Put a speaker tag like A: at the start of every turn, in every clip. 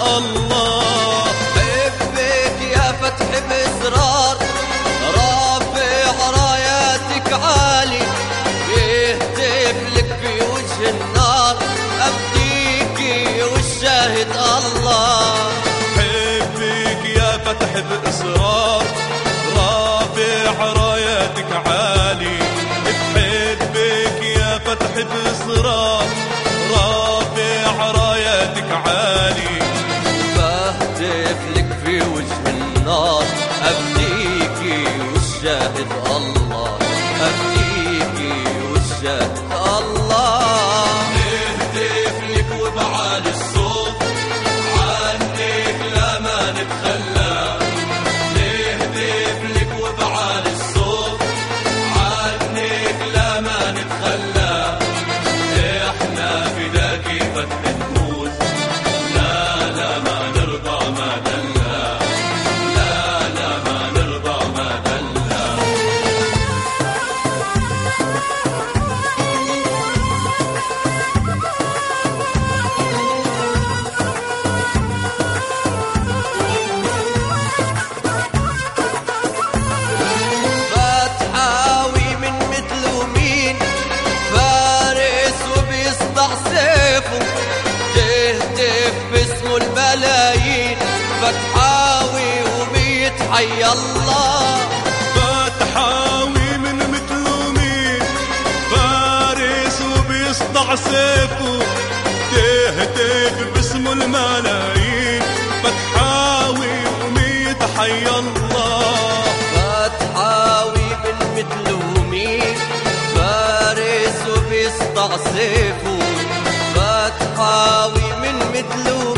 A: حبك يا فتح بإصرار رافع راياتك عالي. يهتف لك النار. وبيتحيا الله.
B: فتحاوي من مثله مين فارس وبيصدع سيفه. تهتف باسمه الملايين. فتحاوي وميت حي الله.
A: فتحاوي من مثله مين فارس وبيصدع سيفه. فتحاوي من مثله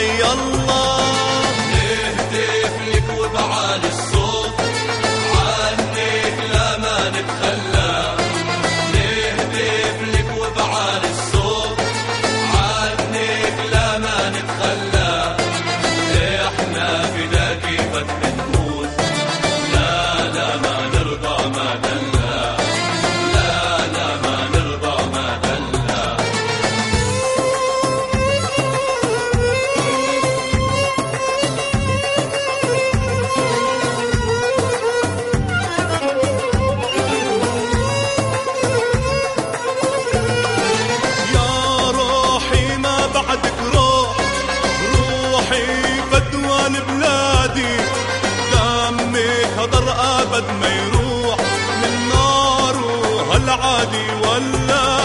B: وميت فدوى لبلادي دمك هضر ابد ما يروح من نار هالعادي ولا؟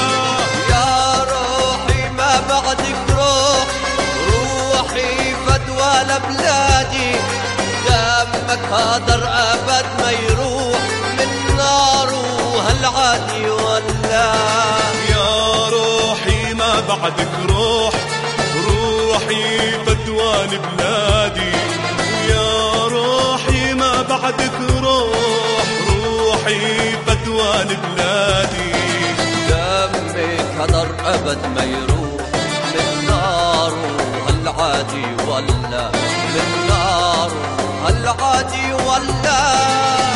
A: يا روحي ما بعدك روح. روحي فدوى لبلادي. دمك هدر ابد ما يروح من نار وهالعادي ولا؟
B: يا روحي ما بعدك روح. روحي بدوى لبلادي يا روحي ما بعدك روح روحي بدوان بلادي.
A: دمك هدر أبد ما يروح. من نار هالعادي ولا؟ من نار هالعادي ولا؟